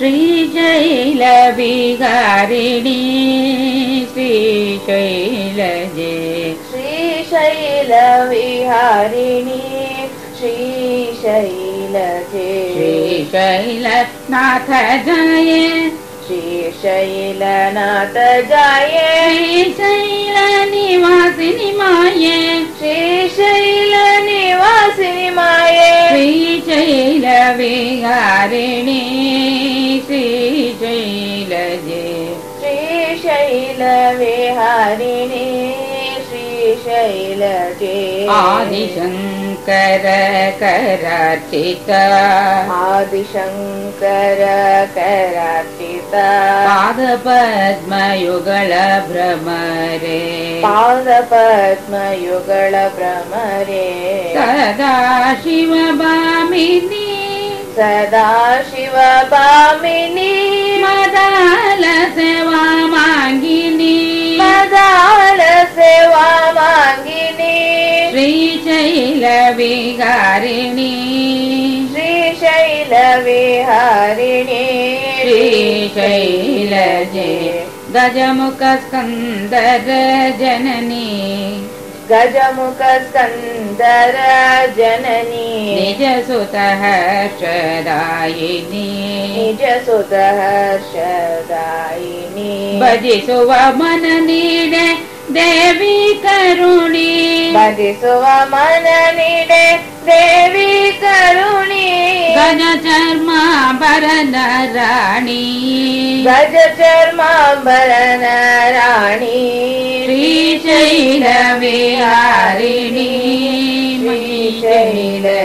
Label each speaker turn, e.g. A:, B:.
A: श्रीशैलविहारिणी श्रीशैलजे।
B: श्रीशैलविहारिणी श्रीशैलजे।
A: श्रीशैलनाथ जाये
B: श्रीशैलनाथ जाये
A: श्रीशैलनिवासिनि माये
B: श्रीशैलनिवासिनि माये
A: श्रीशैलविहारिणी श्रीशैलजे
B: श्रीशैलविहारिणी श्रीशैलजे
A: आदिशङ्कर करार्चिता।
B: आदिशङ्कर करार्चिता।
A: पादपद्मयुगल भ्रमरे।
B: पादपद्मयुगल भ्रमरे।
A: सदा शिवभामिनी
B: सदा शिवभामिनी
A: मदाल सेवा माङ्गिनी
B: मदाल सेवा माङ्गिनी
A: श्रीशैलविहारिणी
B: श्रीशैलविहारिणी
A: श्रीशैलजे गजमुखस्कन्दर जननी
B: गजमुख स्कन्दर जननी
A: जसोतः शरायिनी
B: जसोतः शरायिनी
A: भजसो वा मननीने देवी करुणी।
B: भजसो वा मननी देवी करुणी।
A: गज चर्मा भरन राणी
B: गज शर्मा भरन
A: राणी جئتينا
B: بعارمين جئتينا